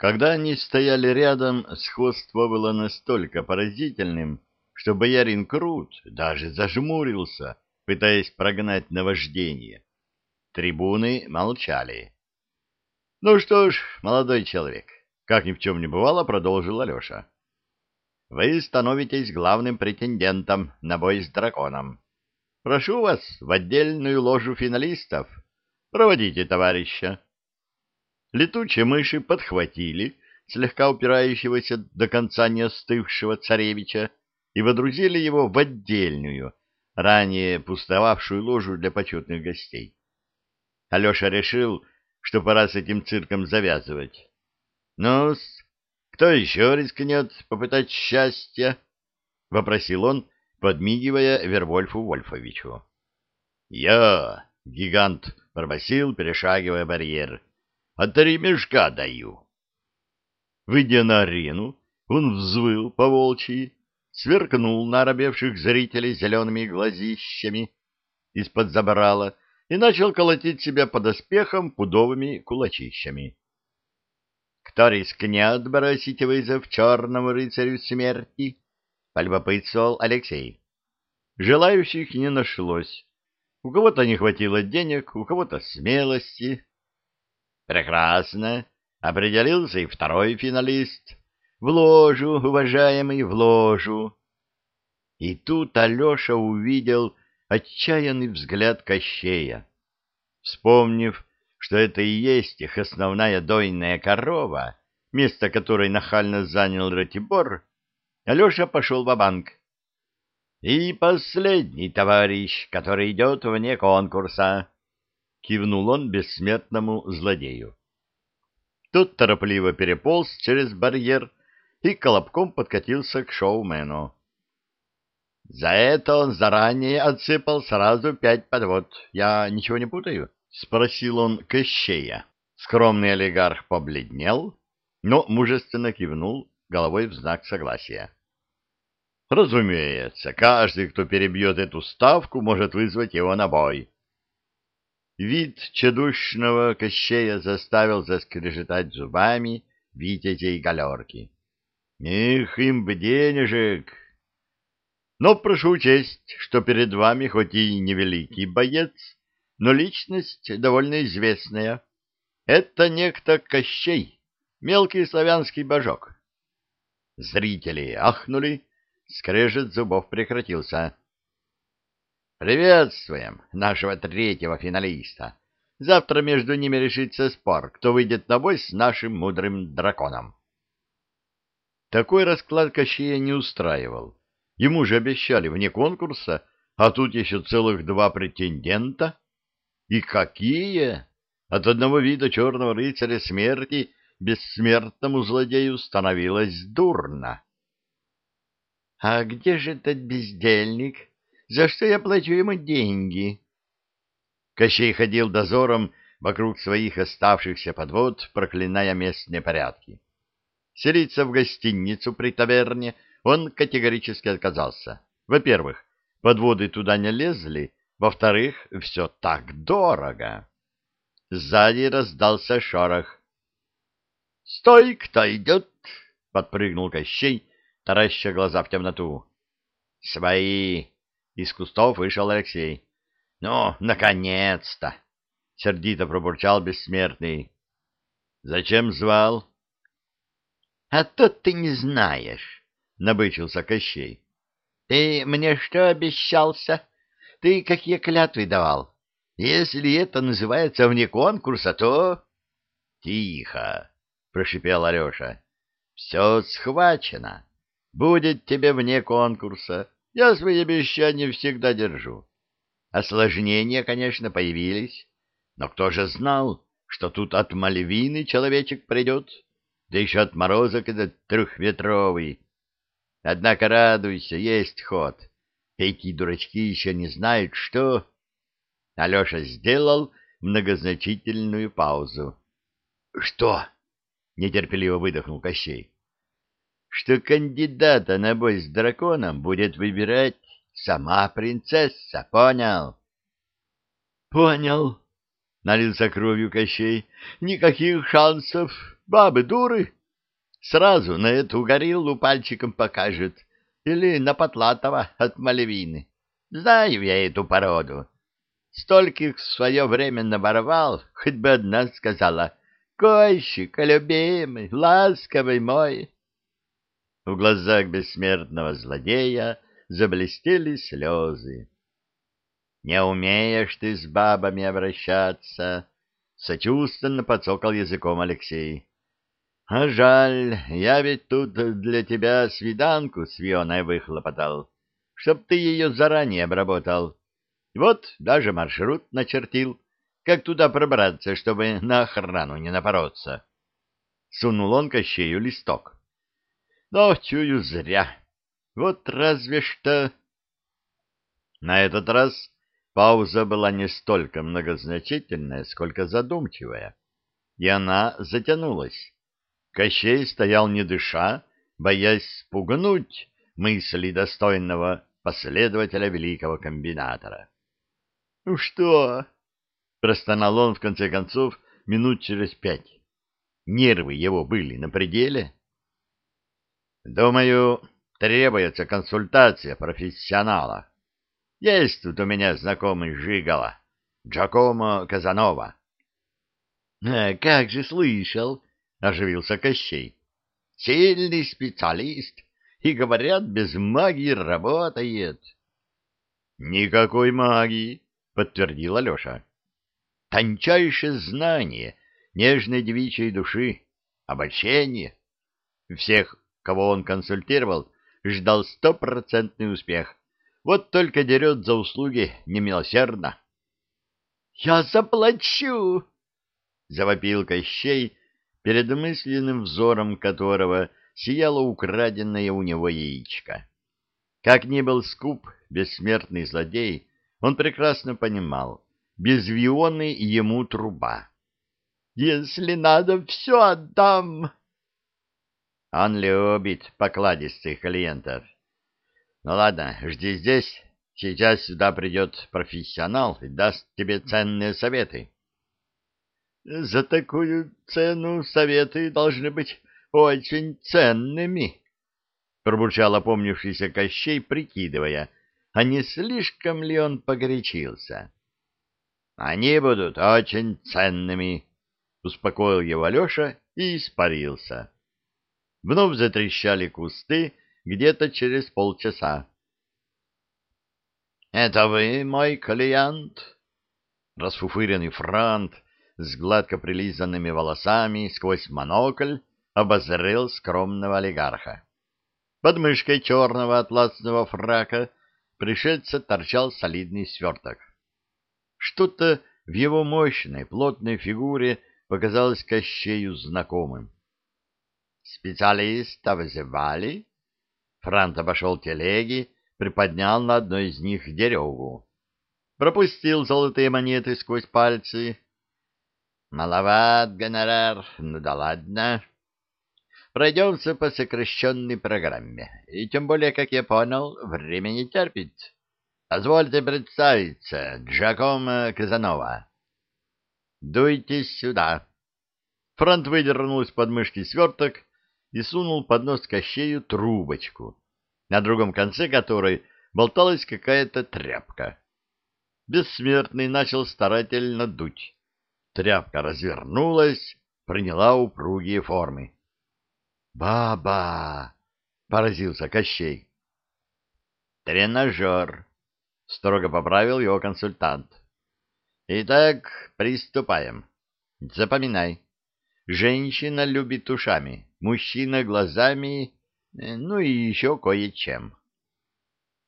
Когда они стояли рядом, сходство было настолько поразительным, что боярин Крут даже зажмурился, пытаясь прогнать наваждение. Трибуны молчали. — Ну что ж, молодой человек, как ни в чем не бывало, продолжил Алеша. — Вы становитесь главным претендентом на бой с драконом. Прошу вас в отдельную ложу финалистов. Проводите товарища. Летучие мыши подхватили слегка упирающегося до конца не остывшего царевича и водрузили его в отдельную, ранее пустовавшую ложу для почетных гостей. Алеша решил, что пора с этим цирком завязывать. ну кто еще рискнет попытать счастья? — вопросил он, подмигивая Вервольфу Вольфовичу. — Я, — гигант пробасил, перешагивая барьер, а три мешка даю. Выйдя на арену, он взвыл по волчьи, сверкнул на оробевших зрителей зелеными глазищами из-под забрала и начал колотить себя под оспехом пудовыми кулачищами. «Кто рискнет бросить вызов черному рыцарю смерти?» — полюбопытствовал Алексей. Желающих не нашлось. У кого-то не хватило денег, у кого-то смелости. Прекрасно. Определился и второй финалист. В ложу, уважаемый, в ложу. И тут Алеша увидел отчаянный взгляд Кощея. Вспомнив, что это и есть их основная дойная корова, место которой нахально занял Ратибор, Алеша пошел в банк И последний товарищ, который идет вне конкурса. — кивнул он бессмертному злодею. Тот торопливо переполз через барьер и колобком подкатился к шоумену. За это он заранее отсыпал сразу пять подвод. Я ничего не путаю? — спросил он Кощея. Скромный олигарх побледнел, но мужественно кивнул головой в знак согласия. Разумеется, каждый, кто перебьет эту ставку, может вызвать его на бой. Вид чедушного Кощея заставил заскрежетать зубами витязей галерки. Их им бы денежек! Но прошу учесть, что перед вами хоть и невеликий боец, но личность довольно известная. Это некто Кощей, мелкий славянский божок. Зрители ахнули, скрежет зубов прекратился. Приветствуем нашего третьего финалиста. Завтра между ними решится спор, кто выйдет на бой с нашим мудрым драконом. Такой расклад Кощея не устраивал. Ему же обещали вне конкурса, а тут еще целых два претендента. И какие! От одного вида черного рыцаря смерти бессмертному злодею становилось дурно. — А где же этот бездельник? За что я плачу ему деньги? Кощей ходил дозором вокруг своих оставшихся подвод, проклиная местные порядки. Селиться в гостиницу при таверне он категорически отказался. Во-первых, подводы туда не лезли, во-вторых, все так дорого. Сзади раздался шорох. — Стой, кто идет! — подпрыгнул Кощей, тараща глаза в темноту. — Свои! Из кустов вышел Алексей. — Ну, наконец-то! — сердито пробурчал бессмертный. — Зачем звал? — А то ты не знаешь, — набычился Кощей. — Ты мне что обещался? Ты какие клятвы давал? Если это называется вне конкурса, то... — Тихо! — прошипел Алеша. — Все схвачено. Будет тебе вне конкурса. Я свои обещания всегда держу. Осложнения, конечно, появились, но кто же знал, что тут от Мальвины человечек придет, да еще отморозок этот трехметровый. Однако радуйся, есть ход. Эти дурачки еще не знают, что... Алеша сделал многозначительную паузу. — Что? — нетерпеливо выдохнул Кощей что кандидата на бой с драконом будет выбирать сама принцесса, понял? — Понял, — налился кровью Кощей. — Никаких шансов, бабы дуры. Сразу на эту гориллу пальчиком покажет. Или на Потлатова от Малевины. Знаю я эту породу. Стольких в свое время наворовал, хоть бы одна сказала «Койщик, любимый, ласковый мой». В глазах бессмертного злодея заблестели слезы. «Не умеешь ты с бабами обращаться», — сочувственно подсокал языком Алексей. «А жаль, я ведь тут для тебя свиданку с Вионой выхлопотал, чтоб ты ее заранее обработал. Вот даже маршрут начертил, как туда пробраться, чтобы на охрану не напороться». Сунул он Кощею листок. «Но, чую, зря. Вот разве что...» На этот раз Пауза была не столько многозначительная, сколько задумчивая, и она затянулась. Кощей стоял не дыша, боясь спугнуть мысли достойного последователя великого комбинатора. — Ну что? — простонал он, в конце концов, минут через пять. Нервы его были на пределе. — Думаю, требуется консультация профессионала. Есть тут у меня знакомый Жигала, Джакомо Казанова. «Э, — Как же слышал, — оживился Кощей. — Сильный специалист, и, говорят, без магии работает. — Никакой магии, — подтвердил Алеша. — Тончайшее знание нежной девичьей души, обольщение. Всех, кого он консультировал, ждал стопроцентный успех. Вот только дерет за услуги немилосердно. — Я заплачу! — завопил Кощей, перед мысленным взором которого сияло украденное у него яичко. Как ни был скуп бессмертный злодей, он прекрасно понимал, без Вионы ему труба. — Если надо, все отдам! Он любит покладистых клиентов. Ну ладно, жди здесь. Сейчас сюда придет профессионал и даст тебе ценные советы. За такую цену советы должны быть очень ценными, пробурчал опомнившийся Кощей, прикидывая, а не слишком ли он погорячился. Они будут очень ценными, успокоил его Алеша и испарился. Вновь затрещали кусты, где-то через полчаса. — Это вы, мой клиент? Расфуфыренный франт с гладко прилизанными волосами сквозь монокль обозрел скромного олигарха. Под мышкой черного атласного фрака пришельца торчал солидный сверток. Что-то в его мощной, плотной фигуре показалось Кощею знакомым. — Специалиста вызывали? Франт обошел телеги, приподнял на одной из них дереву. Пропустил золотые монеты сквозь пальцы. Маловат гонорар, ну да ладно. Пройдемся по сокращенной программе. И тем более, как я понял, время не терпит. Позвольте представиться, Джакомо Казанова. Дуйте сюда. Франт выдернул из подмышки сверток и сунул под нос Кощею трубочку, на другом конце которой болталась какая-то тряпка. Бессмертный начал старательно дуть. Тряпка развернулась, приняла упругие формы. «Баба!» — поразился Кощей. «Тренажер», — строго поправил его консультант. «Итак, приступаем. Запоминай. Женщина любит ушами, мужчина глазами, э, ну и еще кое-чем.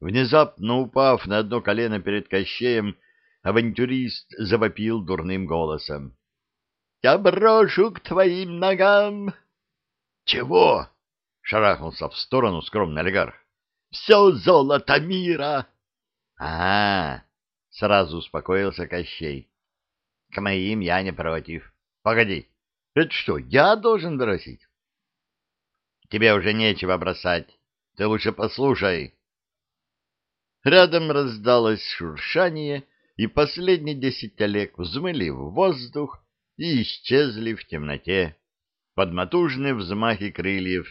Внезапно упав на одно колено перед Кощеем, авантюрист завопил дурным голосом. — Я брошу к твоим ногам! — Чего? — шарахнулся в сторону скромный олигарх. — Все золото мира! — А, — сразу успокоился Кощей. — К моим я не против. Погоди, это что, я должен бросить? Тебе уже нечего бросать. Ты лучше послушай. Рядом раздалось шуршание, и последние десять олег взмыли в воздух и исчезли в темноте. под матужные взмахи крыльев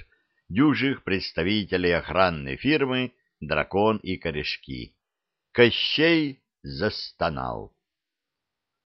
дюжих представителей охранной фирмы «Дракон и корешки». Кощей застонал.